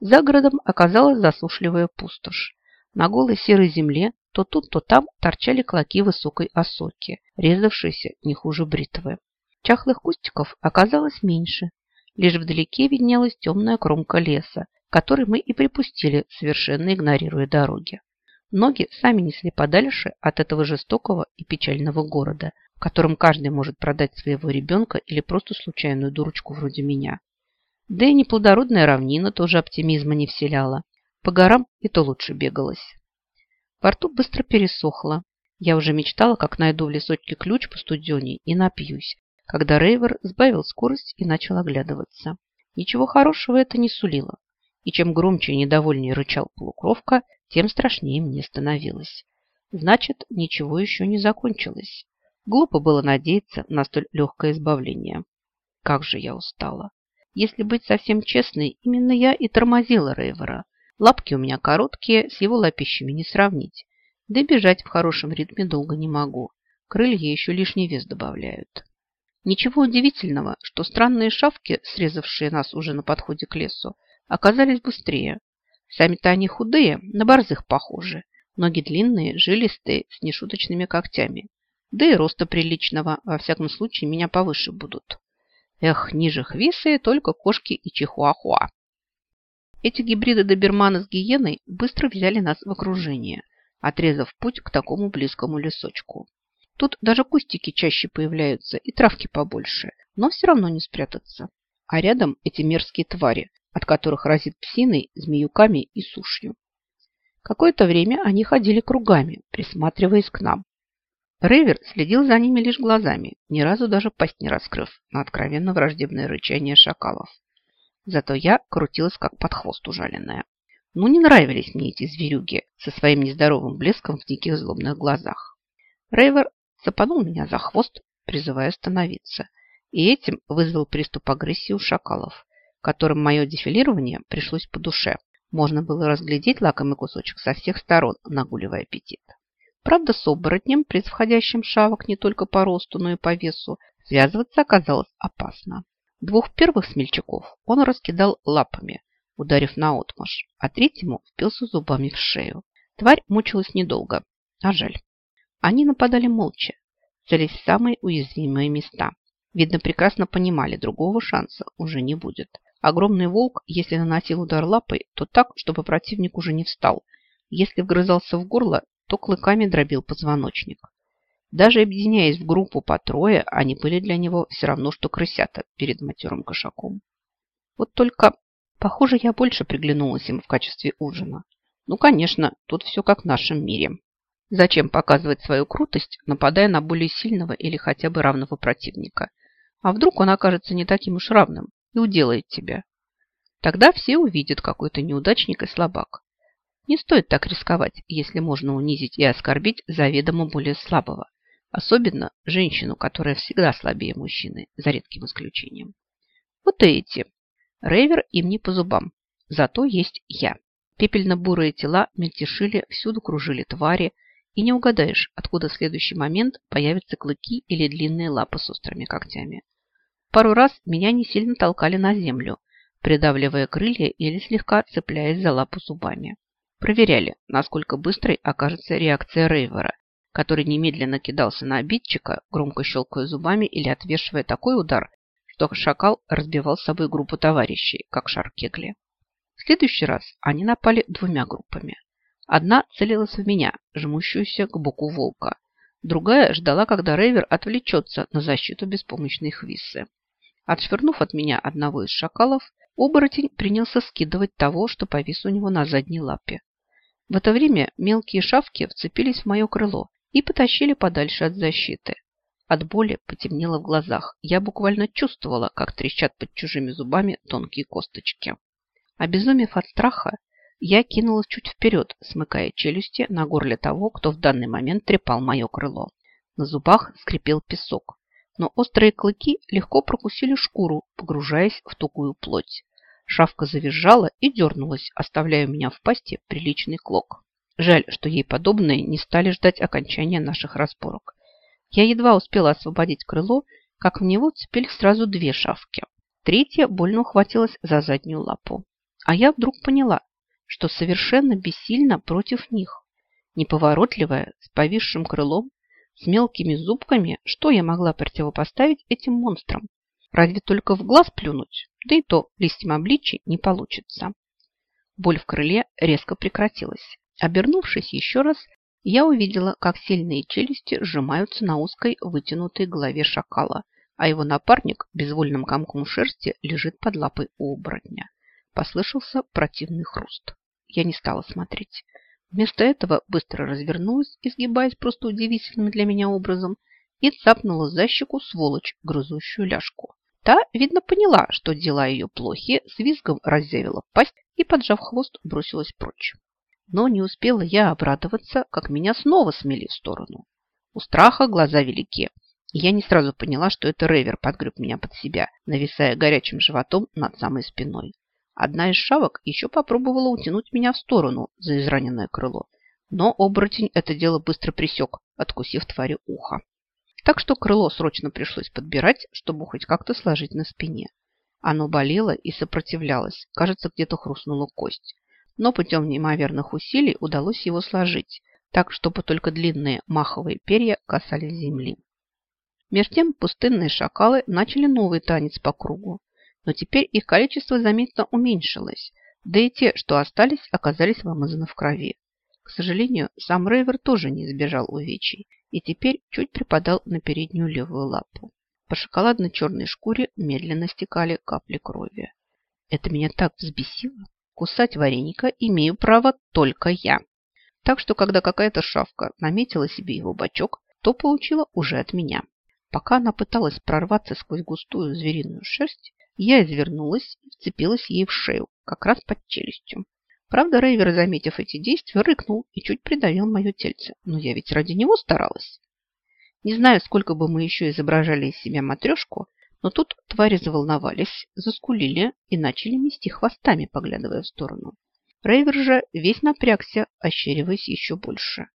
За городом оказалась засушливая пустошь. На голой серой земле то тут, то там торчали клоки высокой осоки, резавшиеся не хуже бритвы. Чахлых кустиков оказалось меньше. Лишь вдалеке виднелась темная кромка леса, который мы и припустили, совершенно игнорируя дороги. Ноги сами несли подальше от этого жестокого и печального города, в котором каждый может продать своего ребенка или просто случайную дурочку вроде меня. Да и неплодородная равнина тоже оптимизма не вселяла. По горам и то лучше бегалось. Во рту быстро пересохло. Я уже мечтала, как найду в лесочке ключ по студене и напьюсь, когда Рейвер сбавил скорость и начал оглядываться. Ничего хорошего это не сулило. И чем громче и недовольнее рычал полукровка, тем страшнее мне становилось. Значит, ничего еще не закончилось. Глупо было надеяться на столь легкое избавление. Как же я устала. Если быть совсем честной, именно я и тормозила Рейвера. Лапки у меня короткие, с его лапищами не сравнить. Да бежать в хорошем ритме долго не могу. Крылья еще лишний вес добавляют. Ничего удивительного, что странные шавки, срезавшие нас уже на подходе к лесу, оказались быстрее. Сами-то они худые, на борзых похожи. Ноги длинные, жилистые, с нешуточными когтями. Да и роста приличного, во всяком случае, меня повыше будут. Эх, ниже хвисы только кошки и чихуахуа. Эти гибриды добермана с гиеной быстро взяли нас в окружение, отрезав путь к такому близкому лесочку. Тут даже кустики чаще появляются и травки побольше, но все равно не спрятаться. А рядом эти мерзкие твари, от которых разит псиной, змеюками и сушью. Какое-то время они ходили кругами, присматриваясь к нам. Рейвер следил за ними лишь глазами, ни разу даже пасть не раскрыв на откровенно враждебное рычание шакалов. Зато я крутилась, как под хвост ужаленная. Ну, не нравились мне эти зверюги со своим нездоровым блеском в диких злобных глазах. Рейвер запанул меня за хвост, призывая остановиться, и этим вызвал приступ агрессии у шакалов которым мое дефилирование пришлось по душе. Можно было разглядеть лакомый кусочек со всех сторон, нагуливая аппетит. Правда, с оборотнем, превосходящим шавок не только по росту, но и по весу, связываться оказалось опасно. Двух первых смельчаков он раскидал лапами, ударив наотмашь, а третьему впился зубами в шею. Тварь мучилась недолго, а жаль. Они нападали молча, целясь в самые уязвимые места. Видно, прекрасно понимали, другого шанса уже не будет. Огромный волк, если наносил удар лапой, то так, чтобы противник уже не встал. Если вгрызался в горло, то клыками дробил позвоночник. Даже объединяясь в группу по трое, они были для него все равно, что крысята перед матерым кошаком. Вот только, похоже, я больше приглянулась им в качестве ужина. Ну, конечно, тут все как в нашем мире. Зачем показывать свою крутость, нападая на более сильного или хотя бы равного противника? А вдруг он окажется не таким уж равным? и уделает тебя. Тогда все увидят, какой ты неудачник и слабак. Не стоит так рисковать, если можно унизить и оскорбить заведомо более слабого. Особенно женщину, которая всегда слабее мужчины, за редким исключением. Вот эти. Рейвер им не по зубам. Зато есть я. Пепельно-бурые тела мельтешили, всюду кружили твари, и не угадаешь, откуда в следующий момент появятся клыки или длинные лапы с острыми когтями. Пару раз меня не сильно толкали на землю, придавливая крылья или слегка цепляясь за лапу зубами. Проверяли, насколько быстрой окажется реакция Рейвера, который немедленно кидался на обидчика, громко щелкая зубами или отвешивая такой удар, что шакал разбивал с собой группу товарищей, как шар кегли. В следующий раз они напали двумя группами. Одна целилась в меня, жмущуюся к боку волка. Другая ждала, когда Рейвер отвлечется на защиту беспомощной Хвиссы. Отшвырнув от меня одного из шакалов, оборотень принялся скидывать того, что повис у него на задней лапе. В это время мелкие шавки вцепились в мое крыло и потащили подальше от защиты. От боли потемнело в глазах. Я буквально чувствовала, как трещат под чужими зубами тонкие косточки. Обезумев от страха, я кинулась чуть вперед, смыкая челюсти на горле того, кто в данный момент трепал мое крыло. На зубах скрипел песок но острые клыки легко прокусили шкуру, погружаясь в тугую плоть. Шавка завизжала и дернулась, оставляя у меня в пасти приличный клок. Жаль, что ей подобные не стали ждать окончания наших разборок. Я едва успела освободить крыло, как в него цепились сразу две шавки. Третья больно ухватилась за заднюю лапу. А я вдруг поняла, что совершенно бессильна против них. Неповоротливая, с повисшим крылом, с мелкими зубками, что я могла противопоставить этим монстрам? Разве только в глаз плюнуть, да и то листьем обличий не получится. Боль в крыле резко прекратилась. Обернувшись еще раз, я увидела, как сильные челюсти сжимаются на узкой вытянутой голове шакала, а его напарник безвольным комком шерсти лежит под лапой у оборотня. Послышался противный хруст. Я не стала смотреть. Вместо этого быстро развернулась, изгибаясь просто удивительным для меня образом, и цапнула за щеку сволочь, грызущую ляжку. Та, видно, поняла, что дела ее плохи, с визгом разъявила пасть и, поджав хвост, бросилась прочь. Но не успела я обрадоваться, как меня снова смели в сторону. У страха глаза велики, и я не сразу поняла, что это Ревер подгреб меня под себя, нависая горячим животом над самой спиной. Одна из шавок еще попробовала утянуть меня в сторону за израненное крыло, но оборотень это дело быстро присек, откусив твари ухо. Так что крыло срочно пришлось подбирать, чтобы хоть как-то сложить на спине. Оно болело и сопротивлялось, кажется, где-то хрустнула кость но путем неимоверных усилий удалось его сложить, так, чтобы только длинные маховые перья касались земли. Меж тем пустынные шакалы начали новый танец по кругу, но теперь их количество заметно уменьшилось, да и те, что остались, оказались вымазаны в крови. К сожалению, сам Рейвер тоже не избежал увечий и теперь чуть припадал на переднюю левую лапу. По шоколадно-черной шкуре медленно стекали капли крови. Это меня так взбесило, Кусать вареника имею право только я. Так что, когда какая-то шавка наметила себе его бочок, то получила уже от меня. Пока она пыталась прорваться сквозь густую звериную шерсть, я извернулась и вцепилась ей в шею, как раз под челюстью. Правда, Рейвер, заметив эти действия, рыкнул и чуть придавил мое тельце. Но я ведь ради него старалась. Не знаю, сколько бы мы еще изображали из себя матрешку, но тут твари заволновались, заскулили и начали мести хвостами, поглядывая в сторону. Рейвер же весь напрягся, ощериваясь еще больше.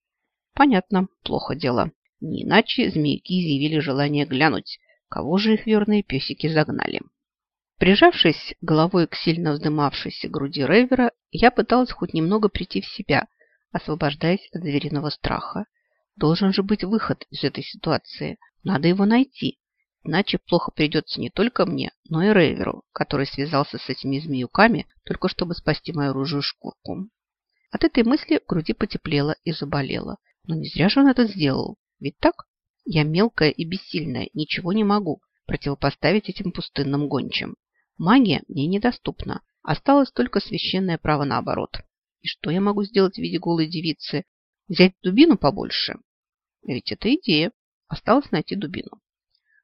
Понятно, плохо дело. Не иначе змейки изъявили желание глянуть, кого же их верные песики загнали. Прижавшись головой к сильно вздымавшейся груди Рейвера, я пыталась хоть немного прийти в себя, освобождаясь от звериного страха. Должен же быть выход из этой ситуации. Надо его найти. Иначе плохо придется не только мне, но и Рейверу, который связался с этими змеюками, только чтобы спасти мою ружью шкурку. От этой мысли груди потеплело и заболело. Но не зря же он это сделал. Ведь так? Я мелкая и бессильная, ничего не могу противопоставить этим пустынным гончим. Магия мне недоступна. Осталось только священное право наоборот. И что я могу сделать в виде голой девицы? Взять дубину побольше? Ведь это идея. Осталось найти дубину.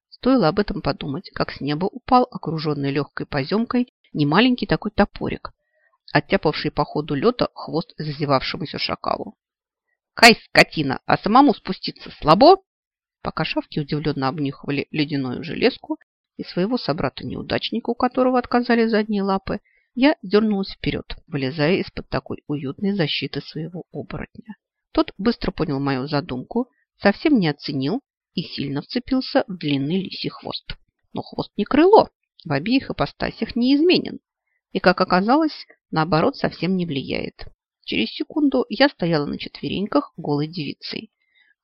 Стоило об этом подумать, как с неба упал, окруженный легкой поземкой, немаленький такой топорик, оттяпавший по ходу лета хвост зазевавшемуся шакалу. «Кай, скотина, а самому спуститься слабо?» Пока шавки удивленно обнюхивали ледяную железку и своего собрата-неудачника, у которого отказали задние лапы, я дернулась вперед, вылезая из-под такой уютной защиты своего оборотня. Тот быстро понял мою задумку, совсем не оценил и сильно вцепился в длинный лисий хвост. Но хвост не крыло, в обеих ипостасях не изменен. И, как оказалось, наоборот, совсем не влияет. Через секунду я стояла на четвереньках голой девицей.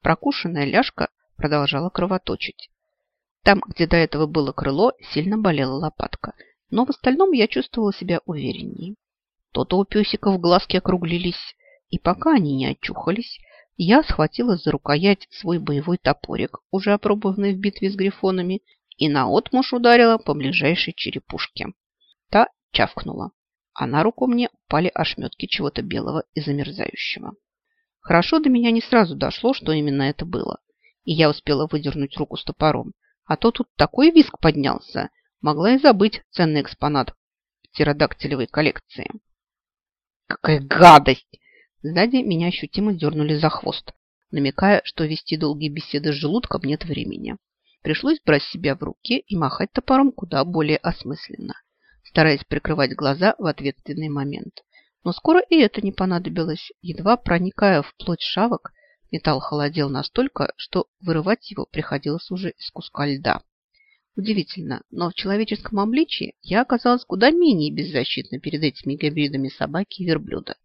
Прокушенная ляжка продолжала кровоточить. Там, где до этого было крыло, сильно болела лопатка, но в остальном я чувствовала себя увереннее. То-то у песиков глазки округлились, и пока они не очухались, я схватила за рукоять свой боевой топорик, уже опробованный в битве с грифонами, и наотмашь ударила по ближайшей черепушке. Та чавкнула, а на руку мне упали ошметки чего-то белого и замерзающего. Хорошо до меня не сразу дошло, что именно это было, и я успела выдернуть руку с топором, а то тут такой виск поднялся, могла и забыть ценный экспонат птеродактилевой коллекции. «Какая гадость!» Сзади меня ощутимо дернули за хвост, намекая, что вести долгие беседы с желудком нет времени. Пришлось брать себя в руки и махать топором куда более осмысленно, стараясь прикрывать глаза в ответственный момент. Но скоро и это не понадобилось. Едва проникая в плоть шавок, металл холодел настолько, что вырывать его приходилось уже из куска льда. Удивительно, но в человеческом обличии я оказалась куда менее беззащитна перед этими гибридами собаки и верблюда.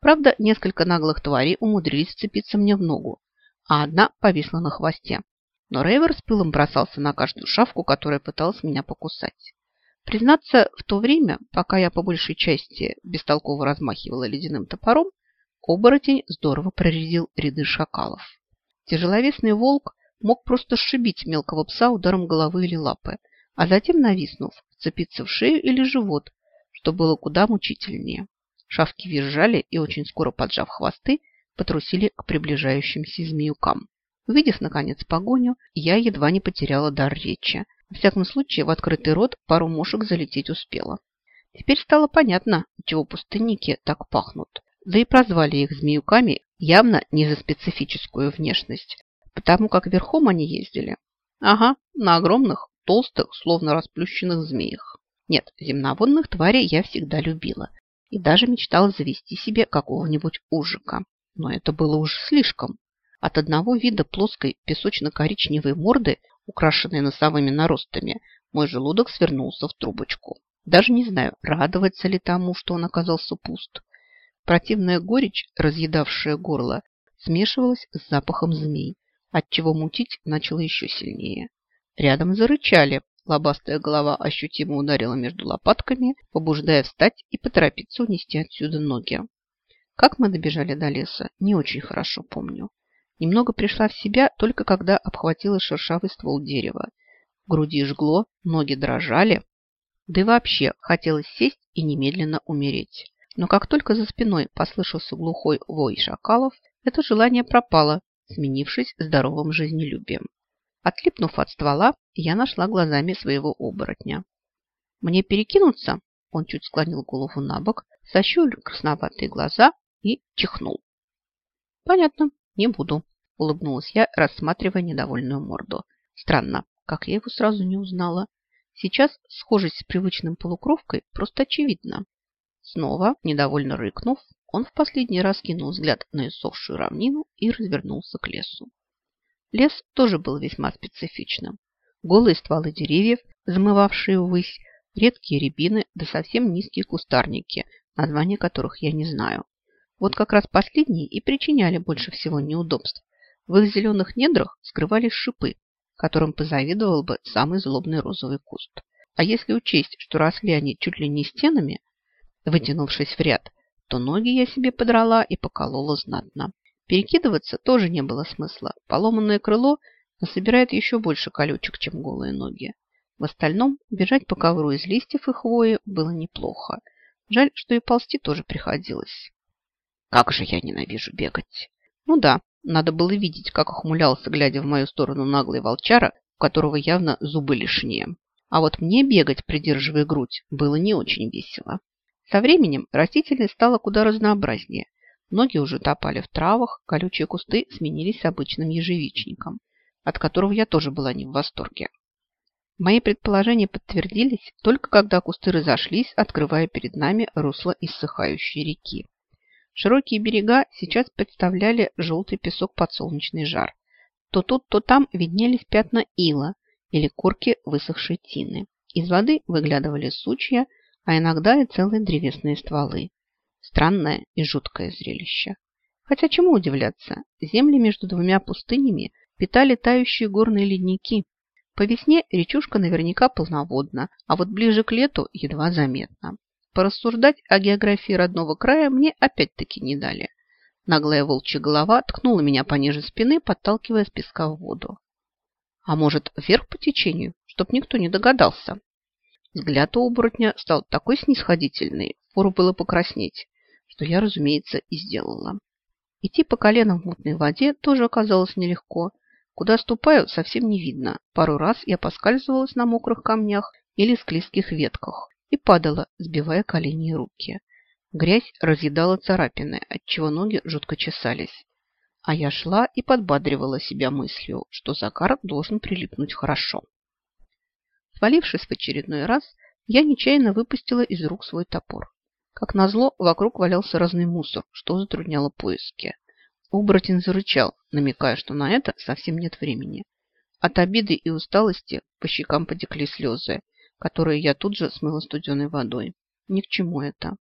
Правда, несколько наглых тварей умудрились вцепиться мне в ногу, а одна повисла на хвосте. Но Рейвер с пылом бросался на каждую шавку, которая пыталась меня покусать. Признаться, в то время, пока я по большей части бестолково размахивала ледяным топором, оборотень здорово проредил ряды шакалов. Тяжеловесный волк мог просто сшибить мелкого пса ударом головы или лапы, а затем, нависнув, вцепиться в шею или живот, что было куда мучительнее. Шавки визжали и, очень скоро поджав хвосты, потрусили к приближающимся змеюкам. Увидев, наконец, погоню, я едва не потеряла дар речи. Во всяком случае, в открытый рот пару мушек залететь успела. Теперь стало понятно, чего пустынники так пахнут. Да и прозвали их змеюками явно не за специфическую внешность, потому как верхом они ездили. Ага, на огромных, толстых, словно расплющенных змеях. Нет, земноводных тварей я всегда любила и даже мечтала завести себе какого-нибудь ужика. Но это было уж слишком. От одного вида плоской песочно-коричневой морды, украшенной носовыми наростами, мой желудок свернулся в трубочку. Даже не знаю, радоваться ли тому, что он оказался пуст. Противная горечь, разъедавшая горло, смешивалась с запахом змей, отчего мутить начало еще сильнее. Рядом зарычали. Лобастая голова ощутимо ударила между лопатками, побуждая встать и поторопиться унести отсюда ноги. Как мы добежали до леса, не очень хорошо помню. Немного пришла в себя только когда обхватила шершавый ствол дерева. Груди жгло, ноги дрожали, да и вообще хотелось сесть и немедленно умереть. Но как только за спиной послышался глухой вой шакалов, это желание пропало, сменившись здоровым жизнелюбием. Отлипнув от ствола, я нашла глазами своего оборотня. «Мне перекинуться?» Он чуть склонил голову на бок, сощурил красноватые глаза и чихнул. «Понятно, не буду», – улыбнулась я, рассматривая недовольную морду. «Странно, как я его сразу не узнала. Сейчас схожесть с привычным полукровкой просто очевидна». Снова, недовольно рыкнув, он в последний раз кинул взгляд на иссохшую равнину и развернулся к лесу. Лес тоже был весьма специфичным. Голые стволы деревьев, взмывавшие ввысь, редкие рябины да совсем низкие кустарники, названия которых я не знаю. Вот как раз последние и причиняли больше всего неудобств. В их зеленых недрах скрывались шипы, которым позавидовал бы самый злобный розовый куст. А если учесть, что росли они чуть ли не стенами, вытянувшись в ряд, то ноги я себе подрала и поколола знатно. Перекидываться тоже не было смысла. Поломанное крыло насобирает еще больше колючек, чем голые ноги. В остальном бежать по ковру из листьев и хвои было неплохо. Жаль, что и ползти тоже приходилось. Как же я ненавижу бегать. Ну да, надо было видеть, как охмулялся, глядя в мою сторону наглый волчара, у которого явно зубы лишние. А вот мне бегать, придерживая грудь, было не очень весело. Со временем растительность стала куда разнообразнее. Ноги уже топали в травах, колючие кусты сменились обычным ежевичником, от которого я тоже была не в восторге. Мои предположения подтвердились только когда кусты разошлись, открывая перед нами русло иссыхающей реки. Широкие берега сейчас представляли желтый песок под солнечный жар. То тут, то там виднелись пятна ила или корки высохшей тины. Из воды выглядывали сучья, а иногда и целые древесные стволы. Странное и жуткое зрелище. Хотя чему удивляться, земли между двумя пустынями питали тающие горные ледники. По весне речушка наверняка полноводна, а вот ближе к лету едва заметна. Порассуждать о географии родного края мне опять-таки не дали. Наглая волчья голова ткнула меня пониже спины, подталкивая с песка в воду. А может, вверх по течению, чтоб никто не догадался. Взгляд у оборотня стал такой снисходительный, фору было покраснеть, что я, разумеется, и сделала. Идти по коленам в мутной воде тоже оказалось нелегко. Куда ступаю, совсем не видно. Пару раз я поскальзывалась на мокрых камнях или склизких ветках и падала, сбивая колени и руки. Грязь разъедала царапины, отчего ноги жутко чесались. А я шла и подбадривала себя мыслью, что Закар должен прилипнуть хорошо. Свалившись в очередной раз, я нечаянно выпустила из рук свой топор. Как назло, вокруг валялся разный мусор, что затрудняло поиски. Оборотень зарычал, намекая, что на это совсем нет времени. От обиды и усталости по щекам потекли слезы, которые я тут же смыла студеной водой. Ни к чему это.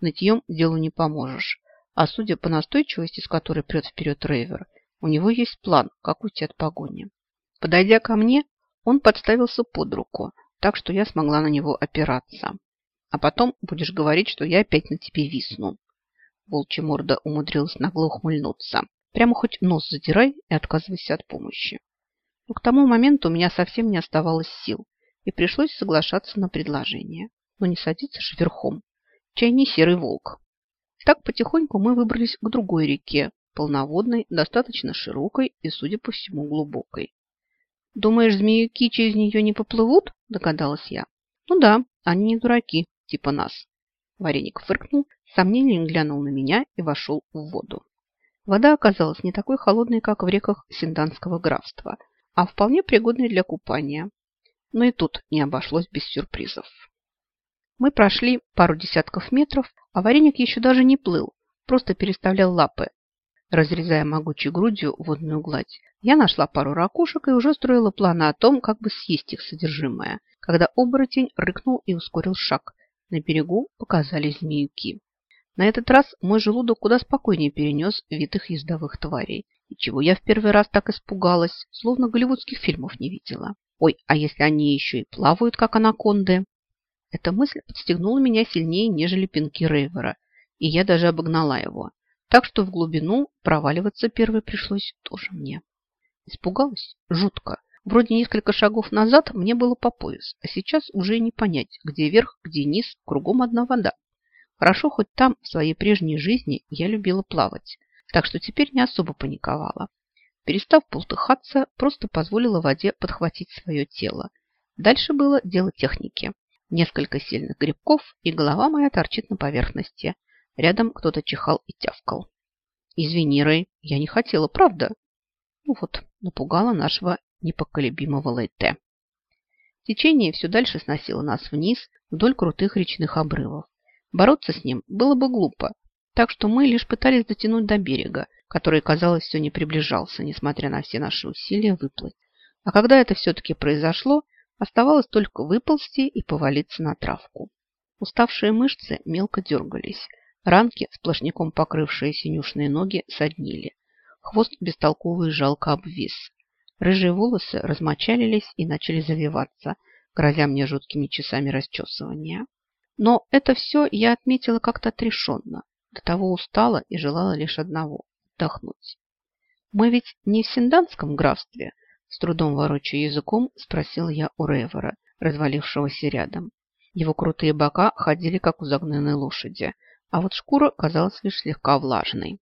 Нытьем делу не поможешь. А судя по настойчивости, с которой прет вперед Рейвер, у него есть план, как уйти от погони. Подойдя ко мне, он подставился под руку, так что я смогла на него опираться. А потом будешь говорить, что я опять на тебе висну. Волчья морда умудрилась нагло ухмыльнуться. Прямо хоть нос задирай и отказывайся от помощи. Но к тому моменту у меня совсем не оставалось сил, и пришлось соглашаться на предложение. Но не садиться же верхом. Чай не серый волк. Так потихоньку мы выбрались к другой реке, полноводной, достаточно широкой и, судя по всему, глубокой. «Думаешь, змеюки через нее не поплывут?» – догадалась я. «Ну да, они не дураки, типа нас». Вареник фыркнул, сомнением глянул на меня и вошел в воду. Вода оказалась не такой холодной, как в реках Синданского графства, а вполне пригодной для купания. Но и тут не обошлось без сюрпризов. Мы прошли пару десятков метров, а вареник еще даже не плыл, просто переставлял лапы, разрезая могучей грудью водную гладь. Я нашла пару ракушек и уже строила планы о том, как бы съесть их содержимое, когда оборотень рыкнул и ускорил шаг. На берегу показались змеюки. На этот раз мой желудок куда спокойнее перенес вид их ездовых тварей. И чего я в первый раз так испугалась, словно голливудских фильмов не видела. Ой, а если они еще и плавают, как анаконды? Эта мысль подстегнула меня сильнее, нежели пинки Рейвера, и я даже обогнала его. Так что в глубину проваливаться первой пришлось тоже мне. Испугалась? Жутко. Вроде несколько шагов назад мне было по пояс, а сейчас уже не понять, где верх, где низ, кругом одна вода. Хорошо, хоть там, в своей прежней жизни, я любила плавать, так что теперь не особо паниковала. Перестав полтыхаться, просто позволила воде подхватить свое тело. Дальше было дело техники. Несколько сильных грибков, и голова моя торчит на поверхности. Рядом кто-то чихал и тявкал. «Извини, Рэй, я не хотела, правда?» Ну вот, напугала нашего непоколебимого Лейте. Течение все дальше сносило нас вниз вдоль крутых речных обрывов. Бороться с ним было бы глупо, так что мы лишь пытались дотянуть до берега, который, казалось, все не приближался, несмотря на все наши усилия выплыть. А когда это все-таки произошло, оставалось только выползти и повалиться на травку. Уставшие мышцы мелко дергались, ранки, сплошняком покрывшие синюшные ноги, соднили. Хвост бестолковый жалко обвис. Рыжие волосы размочалились и начали завиваться, грозя мне жуткими часами расчесывания. Но это все я отметила как-то отрешенно. До того устала и желала лишь одного – отдохнуть. «Мы ведь не в Синданском графстве?» С трудом ворочая языком, спросил я у Ревера, развалившегося рядом. Его крутые бока ходили, как у загнанной лошади, а вот шкура казалась лишь слегка влажной.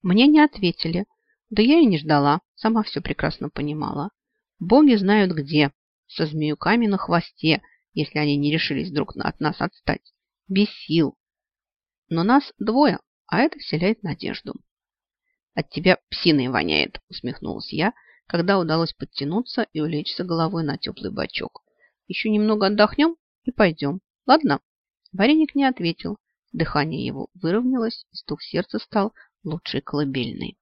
Мне не ответили, да я и не ждала, сама все прекрасно понимала. Боги знают где, со змеюками на хвосте – если они не решились вдруг от нас отстать. Без сил. Но нас двое, а это вселяет надежду. От тебя псиной воняет, усмехнулась я, когда удалось подтянуться и улечься головой на теплый бачок. Еще немного отдохнем и пойдем. Ладно? Вареник не ответил. Дыхание его выровнялось, и стук сердца стал лучшей колыбельной.